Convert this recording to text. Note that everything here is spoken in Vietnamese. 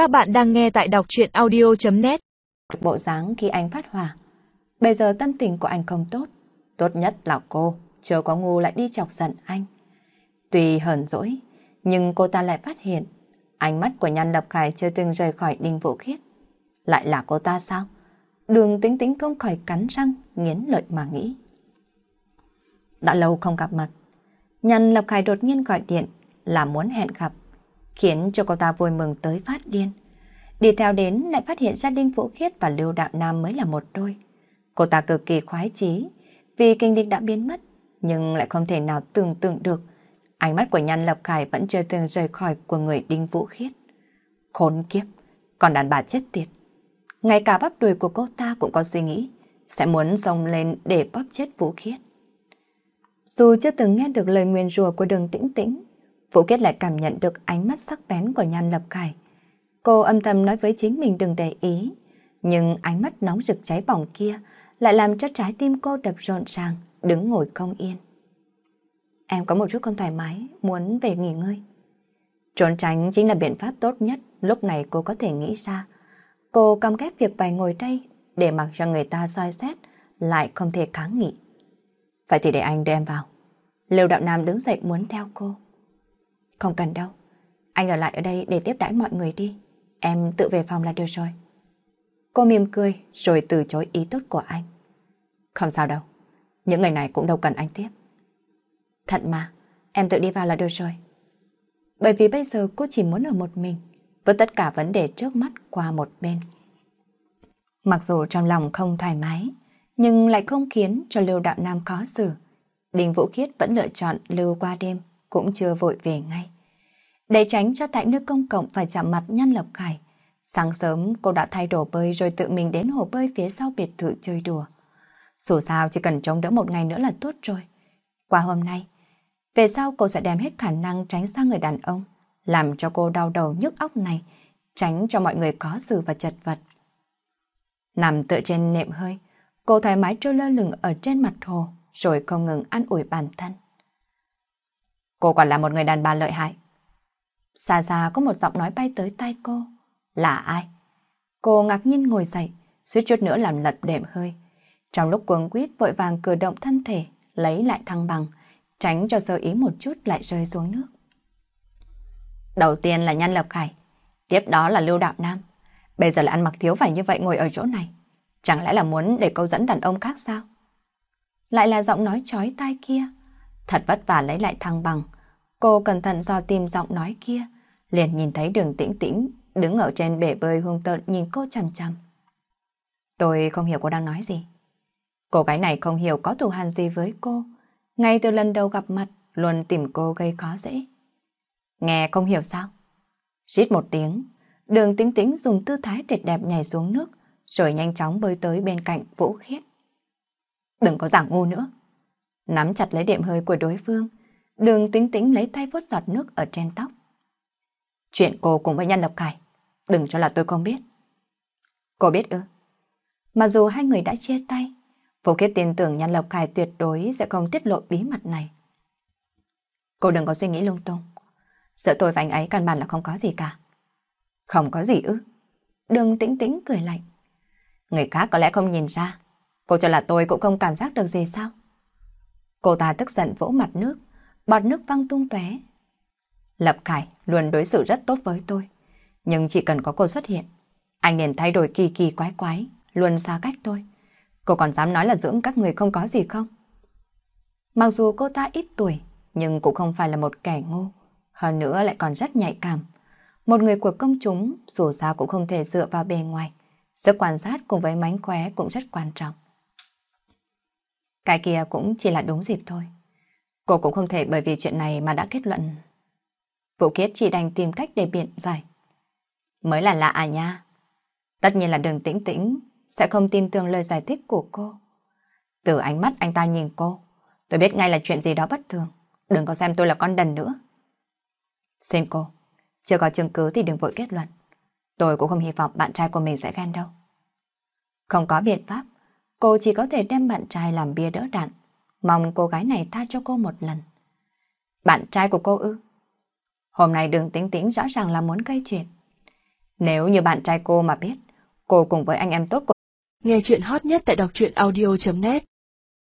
Các bạn đang nghe tại đọc chuyện audio.net Bộ dáng khi anh phát hỏa. Bây giờ tâm tình của anh không tốt. Tốt nhất là cô, chưa có ngu lại đi chọc giận anh. Tuy hờn dỗi, nhưng cô ta lại phát hiện ánh mắt của Nhan Lập Khải chưa từng rời khỏi Đinh Vũ Khiết. Lại là cô ta sao? Đường tính tính không khỏi cắn răng, nghiến lợi mà nghĩ. Đã lâu không gặp mặt. Nhan Lập Khải đột nhiên gọi điện là muốn hẹn gặp khiến cho cô ta vui mừng tới phát điên. Đi theo đến lại phát hiện ra Đinh Vũ Khiết và Lưu Đạo Nam mới là một đôi. Cô ta cực kỳ khoái chí vì kinh địch đã biến mất, nhưng lại không thể nào tưởng tượng được ánh mắt của Nhan Lập Khải vẫn chưa từng rời khỏi của người Đinh Vũ Khiết. Khốn kiếp, còn đàn bà chết tiệt. Ngay cả bắp đùi của cô ta cũng có suy nghĩ sẽ muốn xông lên để bóp chết Vũ Khiết. Dù chưa từng nghe được lời nguyền rùa của đường tĩnh tĩnh, Vũ Kết lại cảm nhận được ánh mắt sắc bén của Nhan Lập Khải. Cô âm thầm nói với chính mình đừng để ý, nhưng ánh mắt nóng rực cháy bỏng kia lại làm cho trái tim cô đập rộn ràng, đứng ngồi không yên. Em có một chút không thoải mái, muốn về nghỉ ngơi. Trốn tránh chính là biện pháp tốt nhất lúc này cô có thể nghĩ ra. Cô cam kết việc phải ngồi đây để mặc cho người ta soi xét, lại không thể kháng nghị. Vậy thì để anh đem vào. Lưu Đạo Nam đứng dậy muốn theo cô. Không cần đâu. Anh ở lại ở đây để tiếp đãi mọi người đi. Em tự về phòng là được rồi. Cô mỉm cười rồi từ chối ý tốt của anh. Không sao đâu. Những người này cũng đâu cần anh tiếp. Thật mà, em tự đi vào là được rồi. Bởi vì bây giờ cô chỉ muốn ở một mình, với tất cả vấn đề trước mắt qua một bên. Mặc dù trong lòng không thoải mái, nhưng lại không khiến cho Lưu Đạo Nam khó xử. Đình Vũ Khiết vẫn lựa chọn lưu qua đêm cũng chưa vội về ngay. Để tránh cho tại nước công cộng phải chạm mặt nhăn Lập Khải, sáng sớm cô đã thay đồ bơi rồi tự mình đến hồ bơi phía sau biệt thự chơi đùa. Dù sao chỉ cần chống đỡ một ngày nữa là tốt rồi. Qua hôm nay, về sau cô sẽ đem hết khả năng tránh xa người đàn ông, làm cho cô đau đầu nhức óc này, tránh cho mọi người có sự và chật vật. Nằm tựa trên nệm hơi, cô thoải mái trôi lơ lửng ở trên mặt hồ, rồi không ngừng ăn ủi bản thân. Cô còn là một người đàn bà lợi hại. Xa xa có một giọng nói bay tới tai cô. Là ai? Cô ngạc nhiên ngồi dậy, suýt chút nữa làm lật đệm hơi. Trong lúc cuống quýt vội vàng cử động thân thể, lấy lại thăng bằng, tránh cho sơ ý một chút lại rơi xuống nước. Đầu tiên là Nhan Lập Khải, tiếp đó là Lưu Đạo Nam. Bây giờ lại ăn mặc thiếu phải như vậy ngồi ở chỗ này. Chẳng lẽ là muốn để câu dẫn đàn ông khác sao? Lại là giọng nói chói tai kia. Thật vất vả lấy lại thăng bằng. Cô cẩn thận dò tìm giọng nói kia, liền nhìn thấy đường tĩnh tĩnh đứng ở trên bể bơi hung tợn nhìn cô chằm chằm. Tôi không hiểu cô đang nói gì. Cô gái này không hiểu có thù hằn gì với cô. Ngay từ lần đầu gặp mặt, luôn tìm cô gây khó dễ. Nghe không hiểu sao? Rít một tiếng, đường tĩnh tĩnh dùng tư thái tuyệt đẹp nhảy xuống nước, rồi nhanh chóng bơi tới bên cạnh Vũ Khiết. Đừng có giảng ngu nữa nắm chặt lấy điểm hơi của đối phương, đường tính tính lấy tay vuốt giọt nước ở trên tóc. Chuyện cô cùng với Nhân Lập Khải, đừng cho là tôi không biết. Cô biết ư? Mặc dù hai người đã chia tay, Vô Kiết tin tưởng Nhân Lập Khải tuyệt đối sẽ không tiết lộ bí mật này. Cô đừng có suy nghĩ lung tung. Sợ tôi và anh ấy căn bản là không có gì cả. Không có gì ư? Đường tĩnh tĩnh cười lạnh. Người khác có lẽ không nhìn ra. Cô cho là tôi cũng không cảm giác được gì sao? Cô ta tức giận vỗ mặt nước, bọt nước văng tung tóe. Lập Khải luôn đối xử rất tốt với tôi, nhưng chỉ cần có cô xuất hiện, anh liền thay đổi kỳ kỳ quái quái, luôn xa cách tôi. Cô còn dám nói là dưỡng các người không có gì không? Mặc dù cô ta ít tuổi, nhưng cũng không phải là một kẻ ngu, hơn nữa lại còn rất nhạy cảm. Một người của công chúng dù sao cũng không thể dựa vào bề ngoài, sức quan sát cùng với mánh khóe cũng rất quan trọng. Cái kia cũng chỉ là đúng dịp thôi. Cô cũng không thể bởi vì chuyện này mà đã kết luận. Vũ Kiết chỉ đành tìm cách để biện giải. Mới là lạ à nha. Tất nhiên là đường tĩnh tĩnh sẽ không tin tưởng lời giải thích của cô. Từ ánh mắt anh ta nhìn cô, tôi biết ngay là chuyện gì đó bất thường. Đừng có xem tôi là con đần nữa. Xin cô, chưa có chứng cứ thì đừng vội kết luận. Tôi cũng không hy vọng bạn trai của mình sẽ ghen đâu. Không có biện pháp, Cô chỉ có thể đem bạn trai làm bia đỡ đạn, mong cô gái này tha cho cô một lần. Bạn trai của cô ư? Hôm nay đường tính tính rõ ràng là muốn gây chuyện. Nếu như bạn trai cô mà biết, cô cùng với anh em tốt của... Nghe chuyện hot nhất tại đọc truyện audio.net